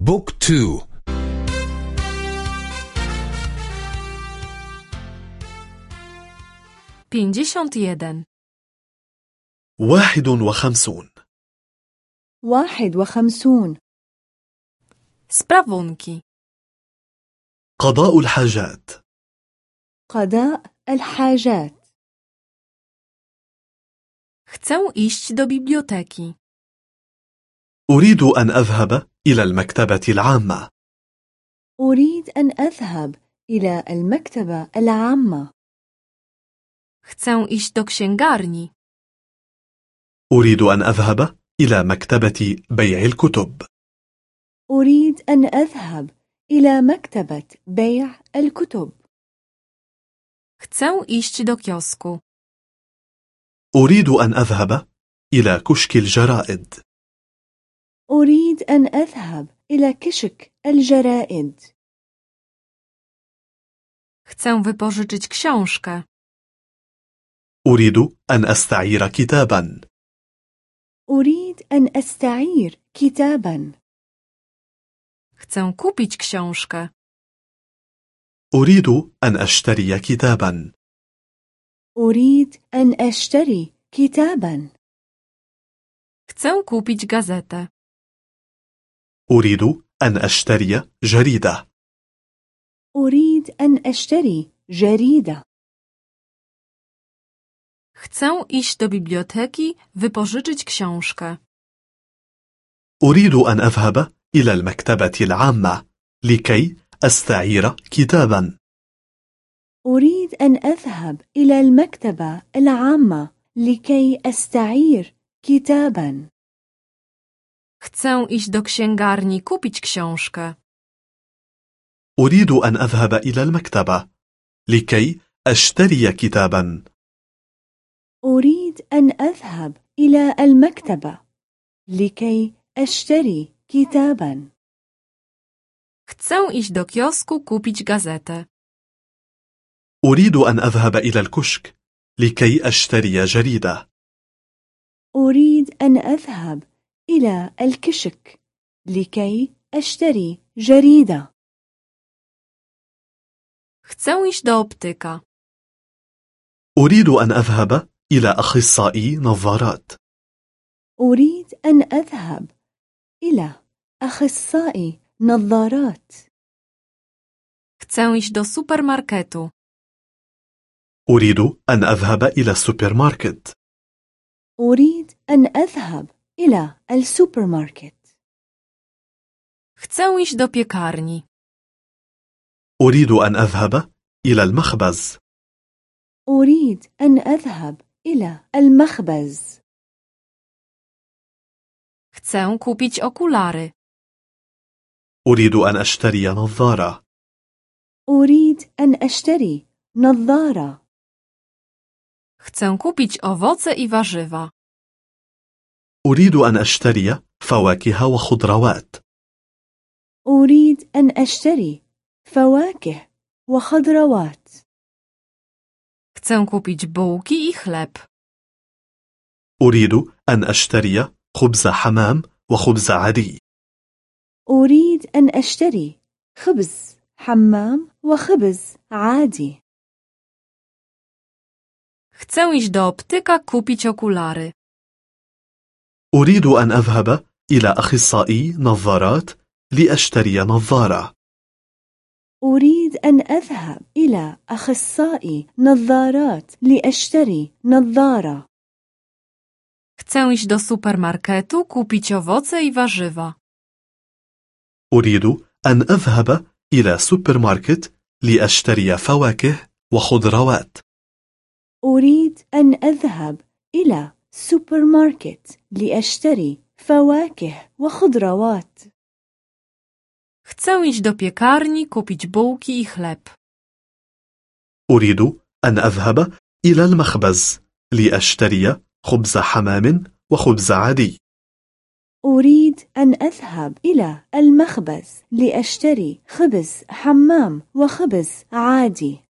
بوك تو. pięćdziesiąt jeden. واحد وخمسون. واحد وخمسون. Sprawunki. قضاء الحاجات. قضاء الحاجات. Chcę iść do biblioteki. أريد أن أذهب. إلى المكتبة العامة. أريد أن أذهب إلى المكتبة العامة. Chcę iść do księgarni. أريد أن أذهب إلى مكتبة بيع الكتب. أريد أن أذهب إلى مكتبة بيع الكتب. Chcę iść do kiosku. أريد أن أذهب إلى كشك الجرائد. أريد أن أذهب إلى كشك الجرائد Chcę wypożyczyć książkę. أريد أن أستعير كتابا أريد أن أستعير كتابا Chcę kupić książkę. أريد أن أشتري كتابا أريد أن أشتري كتابا Chcę kupić gazetę. أريد أن أشتري جريدة. أريد أن أشتري جريدة. Chcę iść do biblioteki, wypożyczyć książkę. أريد أن أذهب إلى المكتبة العامة لكي أستعير كتابا. أريد أن أذهب إلى المكتبة العامة لكي أستعير كتابا. Chcę iść do księgarni, kupić książkę. أريد أن أذهب إلى المكتبة لكي أشتري كتابا أريد أن أذهب إلى المكتبة لكي أشتري كتابا Chcę iść do kiosku, kupić gazetę. أريد أن أذهب إلى الكشك لكي أشتري جريدة أريد أن أذهب إلى الكشك لكي أشتري جريدة Chcę iść do optyka. أريد أن أذهب إلى أخصائي نظارات أريد أن أذهب إلى أخصائي نظارات Chcę iść do supermarketu. أريد أن أذهب إلى السوبر ماركت أريد أن أذهب إلى السوبر ماركت Chcę iść do piekarni. أريد أن أذهب إلى المخبز أريد أن أذهب إلى المخبز Chcę kupić okulary. أريد أن أشتري نظارة أريد أن أشتري نظارة Chcę kupić owoce i warzywa. أريد أن أشتري فواكه وخضروات أريد أن أشتري فواكه وخضروات Chcę kupić bułki i chleb. أريد أن أشتري خبز حمام وخبز عادي أريد أن أشتري خبز حمام وخبز عادي Chcę iść do optyka, kupić okulary. أريد أن أذهب إلى أخصائي نظارات لأشتري نظارة. أريد أن أذهب إلى أخصائي نظارات لأشتري نظارة. Chcę iść do supermarketu, kupić owoce i warzywa. أريد أن أذهب إلى سوبر ماركت لأشتري فواكه وخضروات. أريد أن أذهب إلى سوبر ماركت لأشتري فواكه وخضروات. Chcę iść do piekarni, kupić bułki i chleb. أريد أن أذهب إلى المخبز لأشتري خبز حمام وخبز عادي. أريد أن أذهب إلى المخبز لأشتري خبز حمام وخبز عادي.